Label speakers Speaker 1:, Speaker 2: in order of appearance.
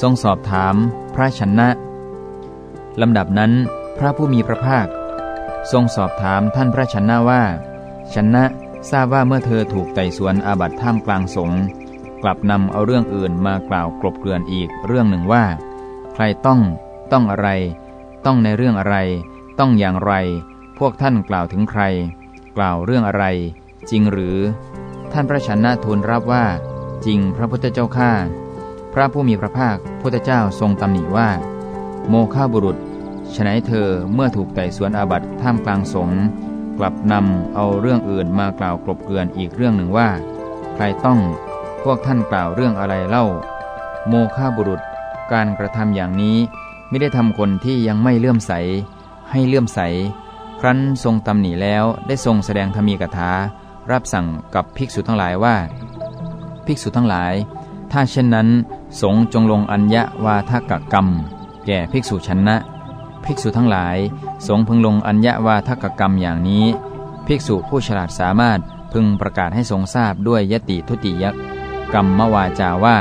Speaker 1: ทรงสอบถามพระชนะลำดับนั้นพระผู้มีพระภาค ทรงสอบถามท่านพระชนะว่าชนะทราบว่าเมื่อเธอถูกไต่สวนอาบัติท่ามกลางสงกลับนำเอาเรื่องอื่นมากล่าวกลบเกลื่อนอีกเรื่องหนึ่งว่า ใครต้อง ต้องอะไร ต้องในเรื่องอะไร ต้องอย่างไร พวกท่านกล่าวถึงใคร กล่าวเรื่องอะไร จริงหรือ ท่านพระชนะทูลรับว่า จริงพระพุทธเจ้าข้า พระผู้มีพระภาคพุทธเจ้าทรงตำหนิว่า โมฆะบุรุษฉนัยเธอเมื่อถูกไต่สวนอาบัติท่ามกลางสงฆ์กลับนำเอาเรื่องอื่นมากล่าวกลบเกลื่อนอีกเรื่องหนึ่งว่า ใครต้องพวกท่านกล่าวเรื่องอะไรเล่า โมฆะบุรุษการกระทำอย่างนี้ไม่ได้ทำคนที่ยังไม่เลื่อมใส ให้เลื่อมใส ครั้นทรงตำหนิแล้วได้ทรงแสดงธรรมีกถารับสั่งกับภิกษุทั้งหลายว่า ภิกษุทั้งหลาย ถ้าเช่นนั้น สงจงลงอัญญวาทกกรรม แก่ภิกษุชนะ ภิกษุทั้งหลาย สงพึงลงอัญญวาทกกรรมอย่างนี้ ภิกษุผู้ฉลาดสามารถพึงประกาศให้สงทราบด้วยยติทุติยกรรมมวาจาว่า